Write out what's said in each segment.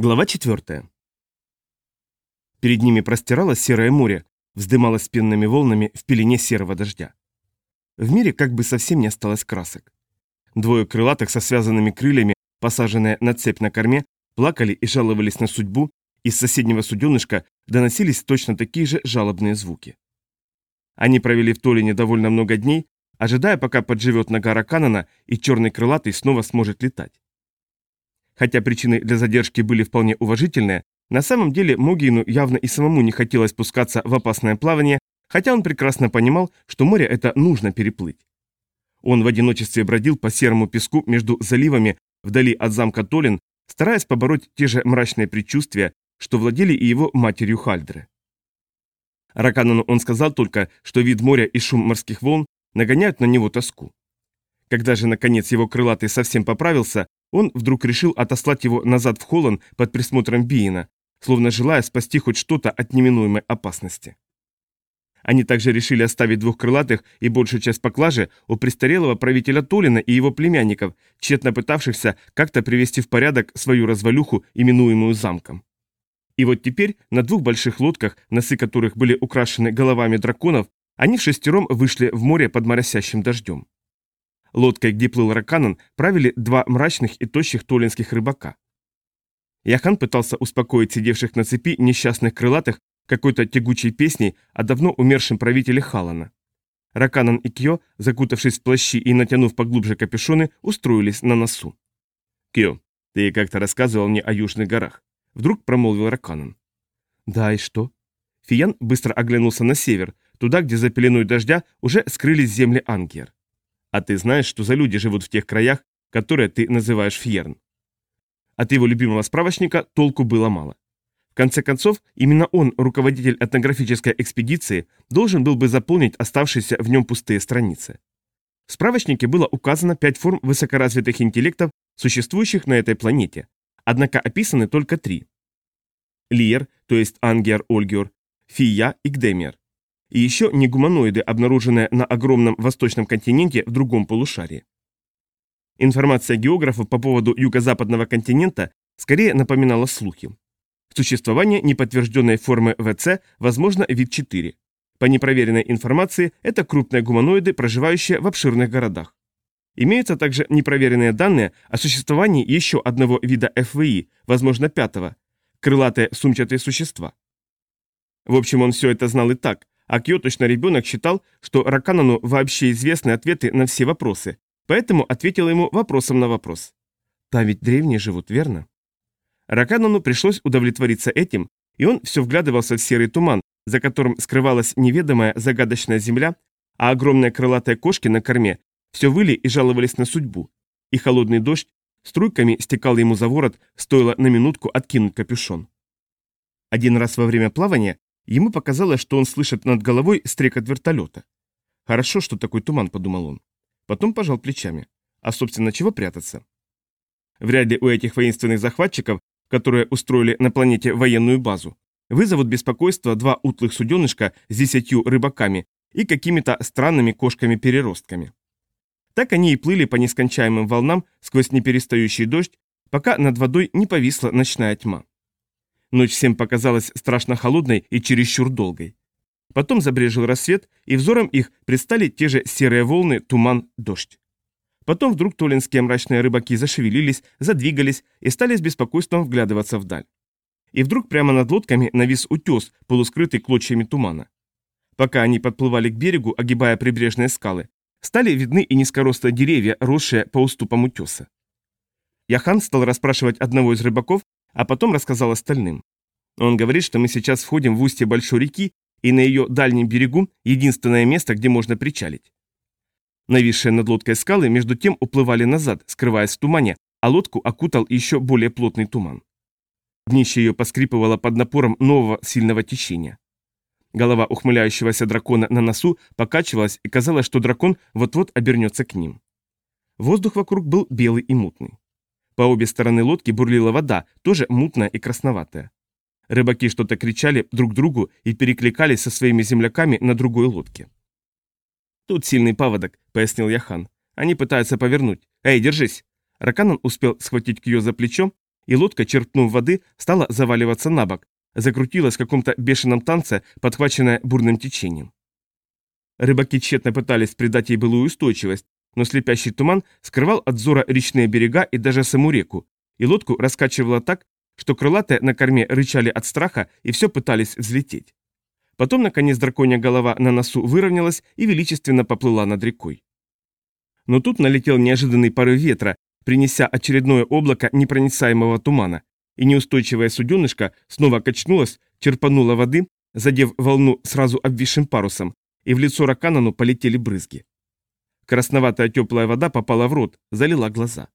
Глава 4. Перед ними простиралось серое море, вздымалось пенными волнами в пелене серого дождя. В мире как бы совсем не осталось красок. Двое крылатых со связанными крыльями, посаженные на цепь на корме, плакали и жаловались на судьбу, из соседнего суденышка доносились точно такие же жалобные звуки. Они провели в Толине довольно много дней, ожидая, пока подживет нога Раканана и черный крылатый снова сможет летать. Хотя причины для задержки были вполне уважительные, на самом деле Могину явно и самому не хотелось спускаться в опасное плавание, хотя он прекрасно понимал, что море это нужно переплыть. Он в одиночестве бродил по серому песку между заливами вдали от замка Толин, стараясь побороть те же мрачные предчувствия, что владели и его матерью Хальдры. Раканану он сказал только, что вид моря и шум морских волн нагоняют на него тоску. Когда же, наконец, его крылатый совсем поправился, он вдруг решил отослать его назад в Холланд под присмотром Биена, словно желая спасти хоть что-то от неминуемой опасности. Они также решили оставить двух крылатых и большую часть поклажи у престарелого правителя Толина и его племянников, тщетно пытавшихся как-то привести в порядок свою развалюху, именуемую замком. И вот теперь на двух больших лодках, носы которых были украшены головами драконов, они в шестером вышли в море под моросящим дождем. Лодкой, где плыл Раканан, правили два мрачных и тощих толинских рыбака. Яхан пытался успокоить сидевших на цепи несчастных крылатых какой-то тягучей песней о давно умершем правителе Халана. Раканан и Кьо, закутавшись в плащи и натянув поглубже капюшоны, устроились на носу. «Кьо, ты как-то рассказывал мне о Южных горах», — вдруг промолвил Раканан. «Да, и что?» Фиян быстро оглянулся на север, туда, где за пеленой дождя уже скрылись земли Ангер. А ты знаешь, что за люди живут в тех краях, которые ты называешь Фьерн? От его любимого справочника толку было мало. В конце концов, именно он, руководитель этнографической экспедиции, должен был бы заполнить оставшиеся в нем пустые страницы. В справочнике было указано пять форм высокоразвитых интеллектов, существующих на этой планете, однако описаны только три. Лиер, то есть Ангер Ольгер, Фия и Гдемер и еще не гуманоиды, обнаруженные на огромном восточном континенте в другом полушарии. Информация географов по поводу юго-западного континента скорее напоминала слухи. Существование неподтвержденной формы ВЦ возможно вид 4. По непроверенной информации, это крупные гуманоиды, проживающие в обширных городах. Имеются также непроверенные данные о существовании еще одного вида ФВИ, возможно пятого, крылатые сумчатые существа. В общем, он все это знал и так, а Кьо точно ребенок считал, что Раканану вообще известны ответы на все вопросы, поэтому ответил ему вопросом на вопрос. Там ведь древние живут, верно? Раканану пришлось удовлетвориться этим, и он все вглядывался в серый туман, за которым скрывалась неведомая загадочная земля, а огромные крылатые кошки на корме все выли и жаловались на судьбу, и холодный дождь струйками стекал ему за ворот, стоило на минутку откинуть капюшон. Один раз во время плавания Ему показалось, что он слышит над головой стрекот вертолета. Хорошо, что такой туман, подумал он. Потом пожал плечами. А, собственно, чего прятаться? Вряд ли у этих воинственных захватчиков, которые устроили на планете военную базу, вызовут беспокойство два утлых суденышка с десятью рыбаками и какими-то странными кошками-переростками. Так они и плыли по нескончаемым волнам сквозь неперестающий дождь, пока над водой не повисла ночная тьма. Ночь всем показалась страшно холодной и чересчур долгой. Потом забрежил рассвет, и взором их предстали те же серые волны, туман, дождь. Потом вдруг толинские мрачные рыбаки зашевелились, задвигались и стали с беспокойством вглядываться вдаль. И вдруг прямо над лодками навис утес, полускрытый клочьями тумана. Пока они подплывали к берегу, огибая прибрежные скалы, стали видны и низкорослые деревья, росшие по уступам утеса. Яхан стал расспрашивать одного из рыбаков, а потом рассказал остальным. Он говорит, что мы сейчас входим в устье большой реки, и на ее дальнем берегу единственное место, где можно причалить. Нависшие над лодкой скалы между тем уплывали назад, скрываясь в тумане, а лодку окутал еще более плотный туман. Днище ее поскрипывало под напором нового сильного течения. Голова ухмыляющегося дракона на носу покачивалась, и казалось, что дракон вот-вот обернется к ним. Воздух вокруг был белый и мутный. По обе стороны лодки бурлила вода, тоже мутная и красноватая. Рыбаки что-то кричали друг другу и перекликались со своими земляками на другой лодке. «Тут сильный паводок», — пояснил Яхан. «Они пытаются повернуть. Эй, держись!» Раканан успел схватить Кьё за плечо, и лодка, черпнув воды, стала заваливаться на бок, закрутилась в каком-то бешеном танце, подхваченная бурным течением. Рыбаки тщетно пытались придать ей былую устойчивость, но слепящий туман скрывал от взора речные берега и даже саму реку, и лодку раскачивало так, что крылатые на корме рычали от страха и все пытались взлететь. Потом, наконец, драконья голова на носу выровнялась и величественно поплыла над рекой. Но тут налетел неожиданный порыв ветра, принеся очередное облако непроницаемого тумана, и неустойчивая суденышка снова качнулась, черпанула воды, задев волну сразу обвисшим парусом, и в лицо Раканану полетели брызги. Красноватая теплая вода попала в рот, залила глаза.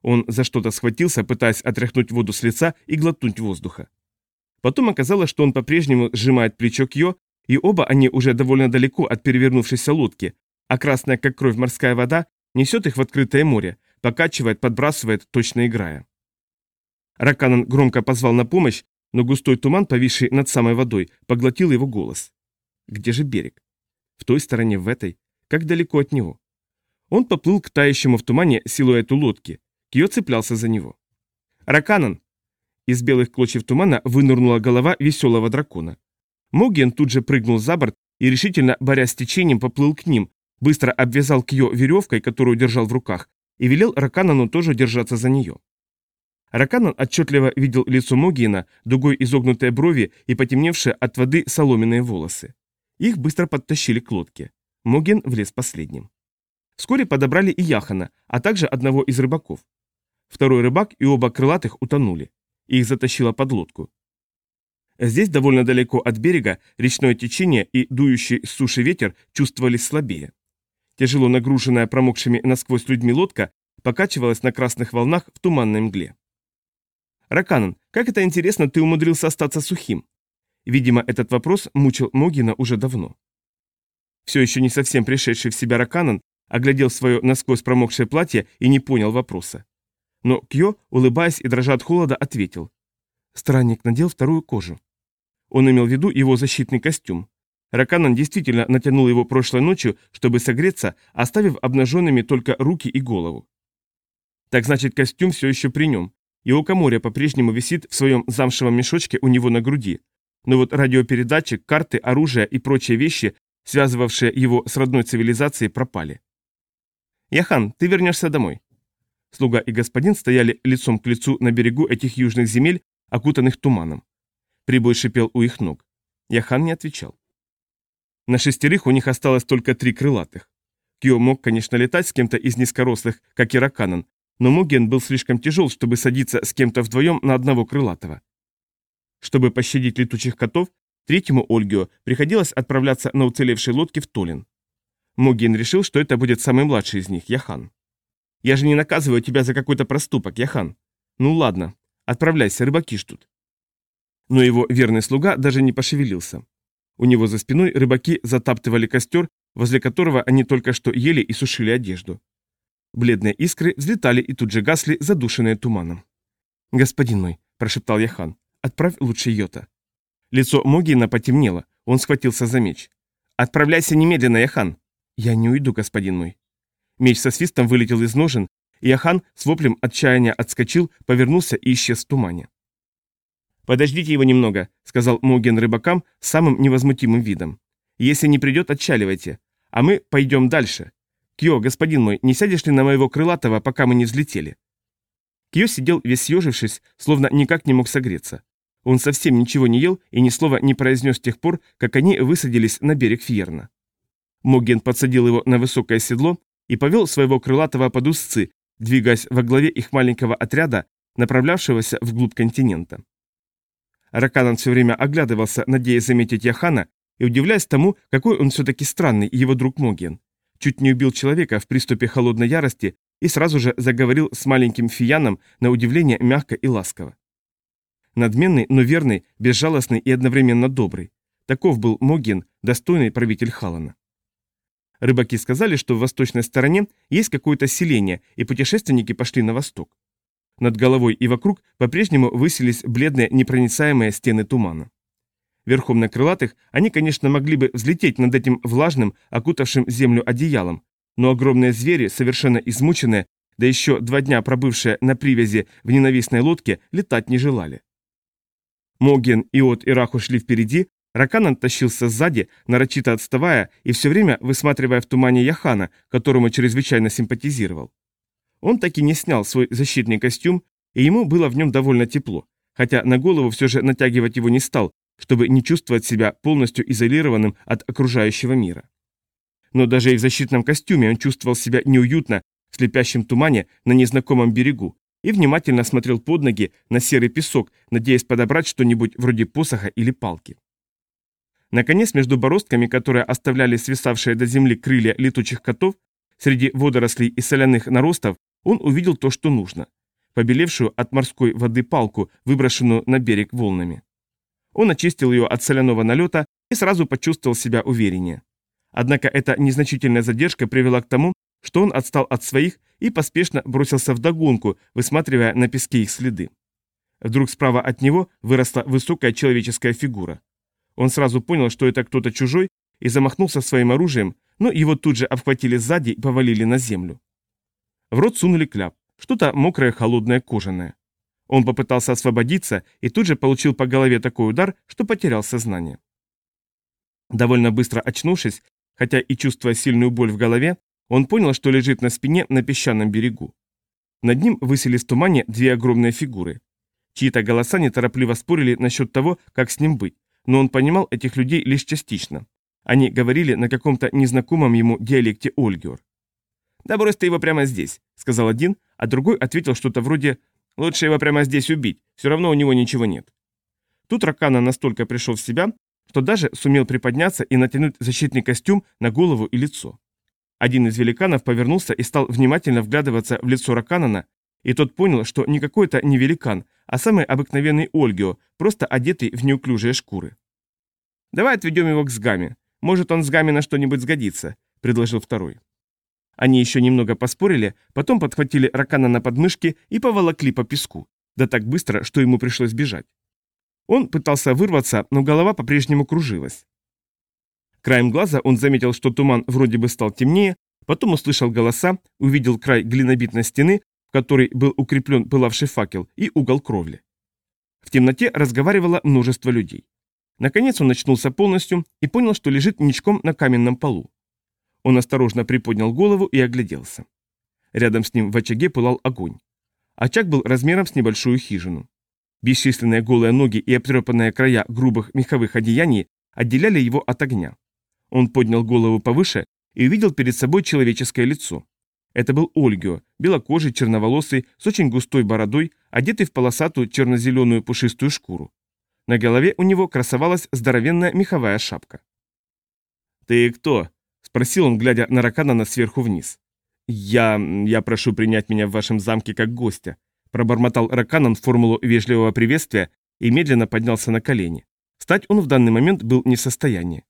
Он за что-то схватился, пытаясь отряхнуть воду с лица и глотнуть воздуха. Потом оказалось, что он по-прежнему сжимает плечо Кьо, и оба они уже довольно далеко от перевернувшейся лодки, а красная, как кровь морская вода, несет их в открытое море, покачивает, подбрасывает, точно играя. Раканан громко позвал на помощь, но густой туман, повисший над самой водой, поглотил его голос. Где же берег? В той стороне, в этой? Как далеко от него? Он поплыл к тающему в тумане силуэту лодки. Кио цеплялся за него. «Раканан!» Из белых клочьев тумана вынырнула голова веселого дракона. Моген тут же прыгнул за борт и, решительно борясь с течением, поплыл к ним, быстро обвязал Кьо веревкой, которую держал в руках, и велел Раканану тоже держаться за нее. Раканан отчетливо видел лицо Могиена, дугой изогнутые брови и потемневшие от воды соломенные волосы. Их быстро подтащили к лодке. Моген влез последним. Вскоре подобрали и Яхана, а также одного из рыбаков. Второй рыбак и оба крылатых утонули. Их затащило под лодку. Здесь, довольно далеко от берега, речное течение и дующий с суши ветер чувствовались слабее. Тяжело нагруженная промокшими насквозь людьми лодка покачивалась на красных волнах в туманной мгле. «Раканан, как это интересно, ты умудрился остаться сухим?» Видимо, этот вопрос мучил Могина уже давно. Все еще не совсем пришедший в себя Раканан оглядел свое насквозь промокшее платье и не понял вопроса. Но Кьо, улыбаясь и дрожа от холода, ответил. Странник надел вторую кожу. Он имел в виду его защитный костюм. Раканан действительно натянул его прошлой ночью, чтобы согреться, оставив обнаженными только руки и голову. Так значит, костюм все еще при нем. Его коморя по-прежнему висит в своем замшевом мешочке у него на груди. Но вот радиопередатчик, карты, оружие и прочие вещи, связывавшие его с родной цивилизацией, пропали. «Яхан, ты вернешься домой». Слуга и господин стояли лицом к лицу на берегу этих южных земель, окутанных туманом. Прибой шипел у их ног. Яхан не отвечал. На шестерых у них осталось только три крылатых. Кио мог, конечно, летать с кем-то из низкорослых, как и Раканан, но Муген был слишком тяжел, чтобы садиться с кем-то вдвоем на одного крылатого. Чтобы пощадить летучих котов, третьему Ольгио приходилось отправляться на уцелевшей лодке в Толин. Муген решил, что это будет самый младший из них, Яхан. «Я же не наказываю тебя за какой-то проступок, Яхан. Ну ладно, отправляйся, рыбаки ждут». Но его верный слуга даже не пошевелился. У него за спиной рыбаки затаптывали костер, возле которого они только что ели и сушили одежду. Бледные искры взлетали и тут же гасли, задушенные туманом. «Господин мой», – прошептал Яхан, – «отправь лучше Йота». Лицо Могина потемнело, он схватился за меч. «Отправляйся немедленно, Яхан!» «Я не уйду, господин мой». Меч со свистом вылетел из ножен, и Яхан с воплем отчаяния отскочил, повернулся и исчез в тумане. «Подождите его немного», — сказал Моген рыбакам самым невозмутимым видом. «Если не придет, отчаливайте, а мы пойдем дальше. «Кьо, господин мой, не сядешь ли на моего крылатого, пока мы не взлетели?» Кьо сидел весь съежившись, словно никак не мог согреться. Он совсем ничего не ел и ни слова не произнес с тех пор, как они высадились на берег Фьерна. Моген подсадил его на высокое седло и повел своего крылатого под узцы, двигаясь во главе их маленького отряда, направлявшегося вглубь континента. Раканан все время оглядывался, надеясь заметить Яхана, и удивляясь тому, какой он все-таки странный, его друг Моген чуть не убил человека в приступе холодной ярости и сразу же заговорил с маленьким фияном на удивление мягко и ласково. Надменный, но верный, безжалостный и одновременно добрый. Таков был Моген, достойный правитель Халана. Рыбаки сказали, что в восточной стороне есть какое-то селение, и путешественники пошли на восток. Над головой и вокруг по-прежнему высились бледные непроницаемые стены тумана. Верхом на крылатых они, конечно, могли бы взлететь над этим влажным, окутавшим землю одеялом, но огромные звери, совершенно измученные, да еще два дня пробывшие на привязи в ненавистной лодке, летать не желали. Моген, Иот и Раху шли впереди, Раканан тащился сзади, нарочито отставая и все время высматривая в тумане Яхана, которому чрезвычайно симпатизировал. Он таки не снял свой защитный костюм, и ему было в нем довольно тепло, хотя на голову все же натягивать его не стал, чтобы не чувствовать себя полностью изолированным от окружающего мира. Но даже и в защитном костюме он чувствовал себя неуютно в слепящем тумане на незнакомом берегу и внимательно смотрел под ноги на серый песок, надеясь подобрать что-нибудь вроде посоха или палки. Наконец, между бороздками, которые оставляли свисавшие до земли крылья летучих котов, среди водорослей и соляных наростов, он увидел то, что нужно. Побелевшую от морской воды палку, выброшенную на берег волнами. Он очистил ее от соляного налета и сразу почувствовал себя увереннее. Однако эта незначительная задержка привела к тому, что он отстал от своих и поспешно бросился в догонку, высматривая на песке их следы. Вдруг справа от него выросла высокая человеческая фигура. Он сразу понял, что это кто-то чужой, и замахнулся своим оружием, но его тут же обхватили сзади и повалили на землю. В рот сунули кляп, что-то мокрое, холодное, кожаное. Он попытался освободиться и тут же получил по голове такой удар, что потерял сознание. Довольно быстро очнувшись, хотя и чувствуя сильную боль в голове, он понял, что лежит на спине на песчаном берегу. Над ним высились в тумане две огромные фигуры. Чьи-то голоса неторопливо спорили насчет того, как с ним быть, но он понимал этих людей лишь частично. Они говорили на каком-то незнакомом ему диалекте Ольгиор. «Да брось ты его прямо здесь», — сказал один, а другой ответил что-то вроде «Лучше его прямо здесь убить, все равно у него ничего нет». Тут Ракана настолько пришел в себя, что даже сумел приподняться и натянуть защитный костюм на голову и лицо. Один из великанов повернулся и стал внимательно вглядываться в лицо Раканана, и тот понял, что не какой-то не великан, а самый обыкновенный Ольгио, просто одетый в неуклюжие шкуры. «Давай отведем его к Сгаме. Может, он с Гами на что-нибудь сгодится», — предложил второй. Они еще немного поспорили, потом подхватили Ракана на подмышки и поволокли по песку, да так быстро, что ему пришлось бежать. Он пытался вырваться, но голова по-прежнему кружилась. Краем глаза он заметил, что туман вроде бы стал темнее, потом услышал голоса, увидел край глинобитной стены, в которой был укреплен пылавший факел, и угол кровли. В темноте разговаривало множество людей. Наконец он очнулся полностью и понял, что лежит ничком на каменном полу. Он осторожно приподнял голову и огляделся. Рядом с ним в очаге пылал огонь. Очаг был размером с небольшую хижину. Бесчисленные голые ноги и обтрепанные края грубых меховых одеяний отделяли его от огня. Он поднял голову повыше и увидел перед собой человеческое лицо. Это был Ольгио, белокожий, черноволосый, с очень густой бородой, одетый в полосатую черно-зеленую пушистую шкуру. На голове у него красовалась здоровенная меховая шапка. «Ты кто?» – спросил он, глядя на Раканана сверху вниз. «Я... я прошу принять меня в вашем замке как гостя», – пробормотал Раканан формулу вежливого приветствия и медленно поднялся на колени. Встать он в данный момент был не в состоянии.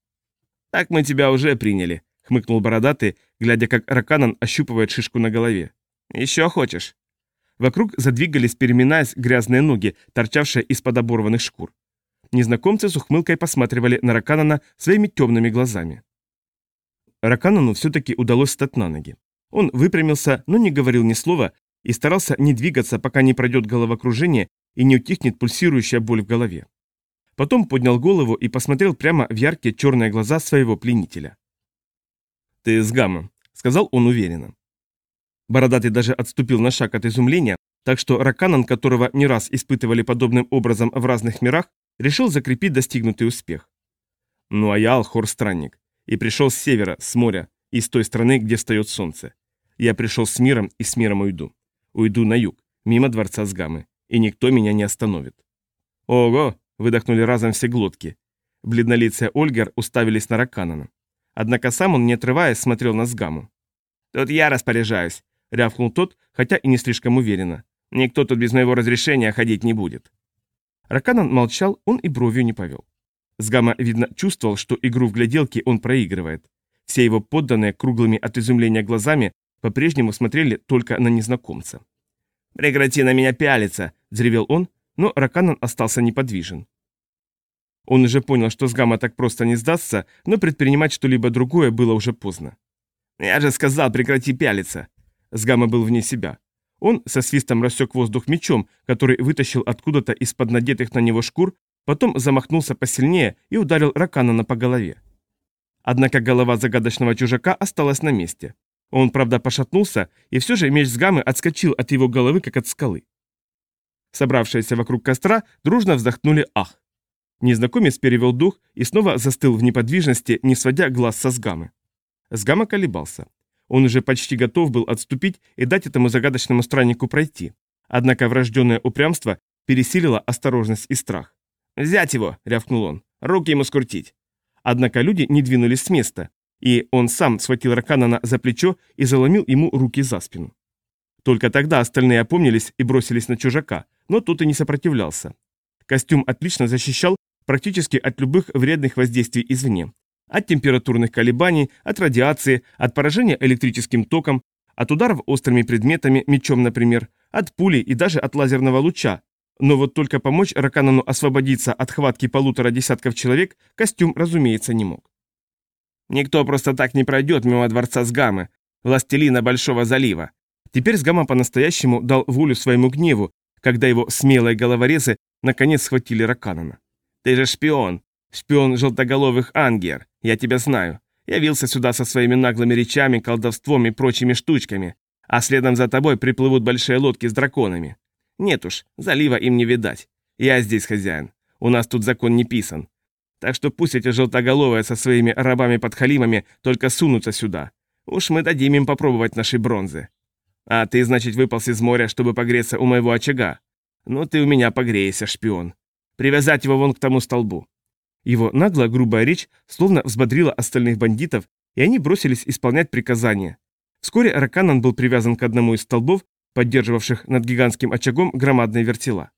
«Так мы тебя уже приняли», — хмыкнул бородатый, глядя, как Раканан ощупывает шишку на голове. «Еще хочешь?» Вокруг задвигались, переминаясь, грязные ноги, торчавшие из-под оборванных шкур. Незнакомцы с ухмылкой посматривали на Раканана своими темными глазами. Раканану все-таки удалось встать на ноги. Он выпрямился, но не говорил ни слова и старался не двигаться, пока не пройдет головокружение и не утихнет пульсирующая боль в голове. Потом поднял голову и посмотрел прямо в яркие черные глаза своего пленителя. «Ты с гаммом», — сказал он уверенно. Бородатый даже отступил на шаг от изумления, так что Раканан, которого не раз испытывали подобным образом в разных мирах, решил закрепить достигнутый успех. Ну а я Алхор-странник, и пришел с севера, с моря, из той страны, где встает солнце. Я пришел с миром и с миром уйду. Уйду на юг, мимо дворца Сгамы, и никто меня не остановит. Ого, Выдохнули разом все глотки. Бледнолицые Ольгер уставились на Раканана. Однако сам он, не отрываясь, смотрел на Сгаму. «Тут я распоряжаюсь», — рявкнул тот, хотя и не слишком уверенно. «Никто тут без моего разрешения ходить не будет». Раканан молчал, он и бровью не повел. Сгама, видно, чувствовал, что игру в гляделки он проигрывает. Все его подданные, круглыми от изумления глазами, по-прежнему смотрели только на незнакомца. «Прекрати на меня пялиться!» – взревел он, но Раканан остался неподвижен. Он уже понял, что с Гамма так просто не сдастся, но предпринимать что-либо другое было уже поздно. «Я же сказал, прекрати пялиться!» Сгама был вне себя. Он со свистом рассек воздух мечом, который вытащил откуда-то из-под надетых на него шкур, потом замахнулся посильнее и ударил Раканана по голове. Однако голова загадочного чужака осталась на месте. Он, правда, пошатнулся, и все же меч с гаммы отскочил от его головы, как от скалы. Собравшиеся вокруг костра дружно вздохнули «ах». Незнакомец перевел дух и снова застыл в неподвижности, не сводя глаз со сгамы. Сгама колебался. Он уже почти готов был отступить и дать этому загадочному страннику пройти. Однако врожденное упрямство пересилило осторожность и страх. «Взять его!» — рявкнул он. «Руки ему скрутить!» Однако люди не двинулись с места, и он сам схватил Раканана за плечо и заломил ему руки за спину. Только тогда остальные опомнились и бросились на чужака, но тот и не сопротивлялся. Костюм отлично защищал практически от любых вредных воздействий извне. От температурных колебаний, от радиации, от поражения электрическим током, от ударов острыми предметами, мечом, например, от пули и даже от лазерного луча. Но вот только помочь Раканану освободиться от хватки полутора десятков человек костюм, разумеется, не мог. Никто просто так не пройдет мимо дворца Сгамы, властелина Большого залива. Теперь Сгама по-настоящему дал волю своему гневу, когда его смелые головорезы наконец схватили Раканана. «Ты же шпион! Шпион желтоголовых ангер! Я тебя знаю! Явился сюда со своими наглыми речами, колдовством и прочими штучками, а следом за тобой приплывут большие лодки с драконами. Нет уж, залива им не видать. Я здесь хозяин. У нас тут закон не писан. Так что пусть эти желтоголовые со своими рабами-подхалимами только сунутся сюда. Уж мы дадим им попробовать нашей бронзы. А ты, значит, выполз из моря, чтобы погреться у моего очага? Ну ты у меня погреешься, шпион. Привязать его вон к тому столбу. Его наглая грубая речь словно взбодрила остальных бандитов, и они бросились исполнять приказания. Вскоре Раканан был привязан к одному из столбов, поддерживавших над гигантским очагом громадные вертела.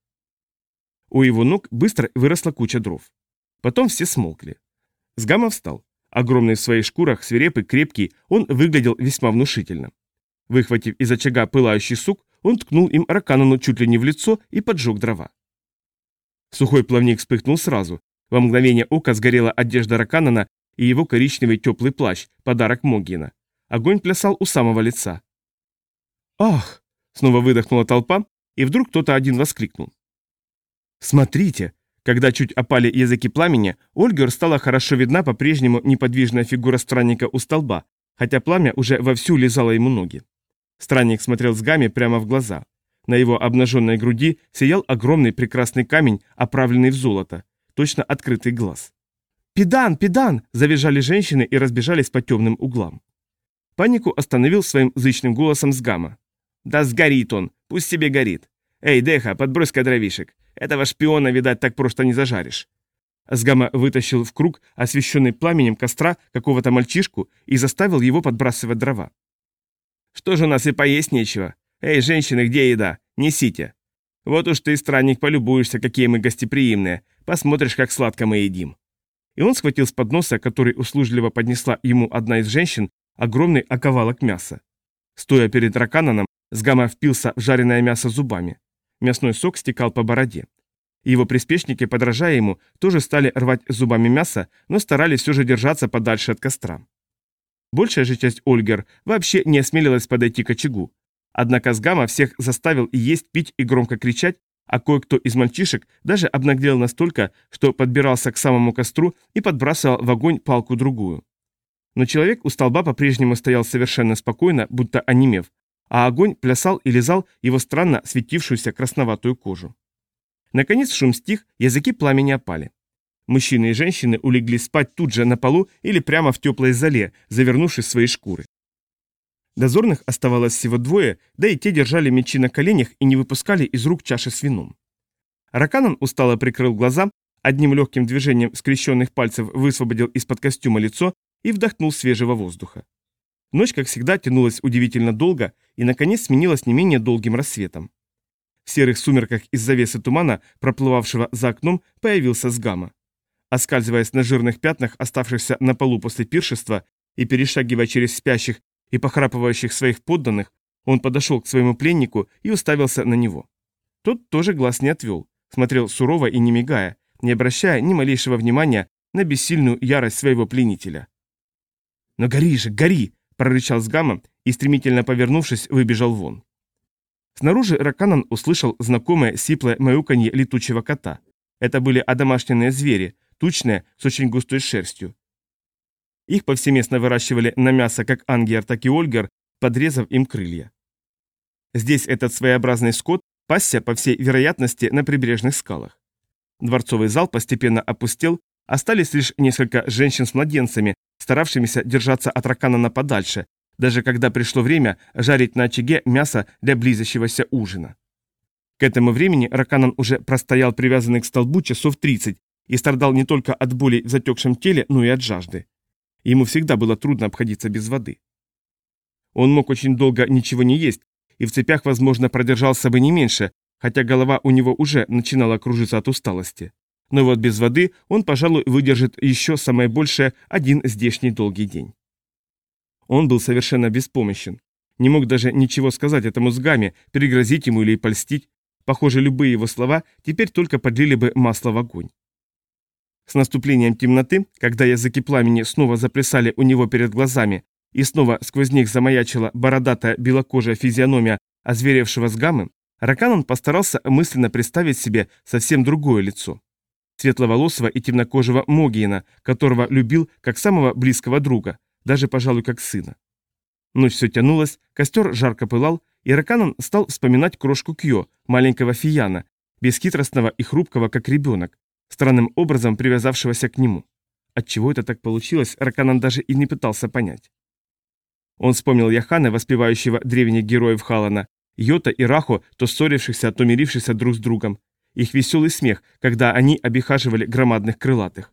У его ног быстро выросла куча дров. Потом все смолкли. Сгама встал. Огромный в своих шкурах, свирепый, крепкий, он выглядел весьма внушительно. Выхватив из очага пылающий сук, он ткнул им Раканану чуть ли не в лицо и поджег дрова. Сухой плавник вспыхнул сразу. Во мгновение ока сгорела одежда Раканана и его коричневый теплый плащ, подарок Могина. Огонь плясал у самого лица. «Ах!» — снова выдохнула толпа, и вдруг кто-то один воскликнул. «Смотрите!» Когда чуть опали языки пламени, Ольгер стала хорошо видна по-прежнему неподвижная фигура странника у столба, хотя пламя уже вовсю лизало ему ноги. Странник смотрел с Гами прямо в глаза. На его обнаженной груди сиял огромный прекрасный камень, оправленный в золото, точно открытый глаз. «Педан! Педан!» – завизжали женщины и разбежались по темным углам. Панику остановил своим зычным голосом Сгама. «Да сгорит он! Пусть себе горит! Эй, Деха, подбрось-ка дровишек! Этого шпиона, видать, так просто не зажаришь!» Сгама вытащил в круг, освещенный пламенем костра, какого-то мальчишку и заставил его подбрасывать дрова. Что же у нас и поесть нечего? Эй, женщины, где еда? Несите. Вот уж ты, странник, полюбуешься, какие мы гостеприимные. Посмотришь, как сладко мы едим. И он схватил с подноса, который услужливо поднесла ему одна из женщин, огромный оковалок мяса. Стоя перед ракананом, Сгама впился в жареное мясо зубами. Мясной сок стекал по бороде. Его приспешники, подражая ему, тоже стали рвать зубами мясо, но старались все же держаться подальше от костра. Большая же часть Ольгер вообще не осмелилась подойти к очагу. Однако Сгама всех заставил и есть, пить и громко кричать, а кое-кто из мальчишек даже обнаглел настолько, что подбирался к самому костру и подбрасывал в огонь палку-другую. Но человек у столба по-прежнему стоял совершенно спокойно, будто онемев, а огонь плясал и лизал его странно светившуюся красноватую кожу. Наконец шум стих, языки пламени опали. Мужчины и женщины улеглись спать тут же на полу или прямо в теплой зале, завернувшись в свои шкуры. Дозорных оставалось всего двое, да и те держали мечи на коленях и не выпускали из рук чаши с вином. Раканан устало прикрыл глаза, одним легким движением скрещенных пальцев высвободил из-под костюма лицо и вдохнул свежего воздуха. Ночь, как всегда, тянулась удивительно долго и, наконец, сменилась не менее долгим рассветом. В серых сумерках из завесы тумана, проплывавшего за окном, появился Сгама. Оскальзываясь на жирных пятнах, оставшихся на полу после пиршества, и перешагивая через спящих и похрапывающих своих подданных, он подошел к своему пленнику и уставился на него. Тот тоже глаз не отвел, смотрел сурово и не мигая, не обращая ни малейшего внимания на бессильную ярость своего пленителя. «Но гори же, гори!» – прорычал Сгама и, стремительно повернувшись, выбежал вон. Снаружи Раканан услышал знакомое сиплое мяуканье летучего кота. Это были одомашненные звери, тучные, с очень густой шерстью. Их повсеместно выращивали на мясо как ангер, так и ольгер, подрезав им крылья. Здесь этот своеобразный скот пасся, по всей вероятности, на прибрежных скалах. Дворцовый зал постепенно опустел, остались лишь несколько женщин с младенцами, старавшимися держаться от Раканана подальше, даже когда пришло время жарить на очаге мясо для близящегося ужина. К этому времени Раканан уже простоял привязанный к столбу часов 30 и страдал не только от боли в затекшем теле, но и от жажды. Ему всегда было трудно обходиться без воды. Он мог очень долго ничего не есть, и в цепях, возможно, продержался бы не меньше, хотя голова у него уже начинала кружиться от усталости. Но вот без воды он, пожалуй, выдержит еще самое большее один здешний долгий день. Он был совершенно беспомощен. Не мог даже ничего сказать этому сгаме, перегрозить ему или польстить. Похоже, любые его слова теперь только подлили бы масло в огонь. С наступлением темноты, когда языки пламени снова заплясали у него перед глазами, и снова сквозь них замаячила бородатая белокожая физиономия озверевшего сгамы, Раканан постарался мысленно представить себе совсем другое лицо. Светловолосого и темнокожего Могиена, которого любил как самого близкого друга, даже, пожалуй, как сына. Ночь все тянулась, костер жарко пылал, и Раканан стал вспоминать крошку Кьо, маленького Фияна, бесхитростного и хрупкого, как ребенок, странным образом привязавшегося к нему. Отчего это так получилось, Раканан даже и не пытался понять. Он вспомнил Яхана, воспевающего древних героев Халана, Йота и Рахо, то ссорившихся, то мирившихся друг с другом, их веселый смех, когда они обихаживали громадных крылатых.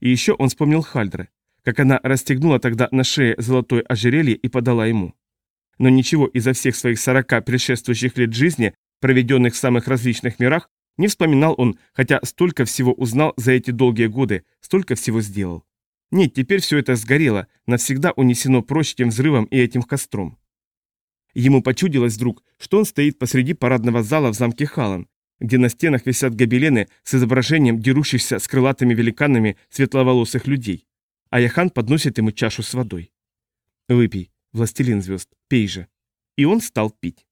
И еще он вспомнил Хальдре, как она расстегнула тогда на шее золотое ожерелье и подала ему. Но ничего изо всех своих сорока предшествующих лет жизни, проведенных в самых различных мирах, не вспоминал он, хотя столько всего узнал за эти долгие годы, столько всего сделал. Нет, теперь все это сгорело, навсегда унесено прочь тем взрывом и этим костром. Ему почудилось вдруг, что он стоит посреди парадного зала в замке Халан, где на стенах висят гобелены с изображением дерущихся с крылатыми великанами светловолосых людей, а Яхан подносит ему чашу с водой. «Выпей, властелин звезд, пей же». И он стал пить.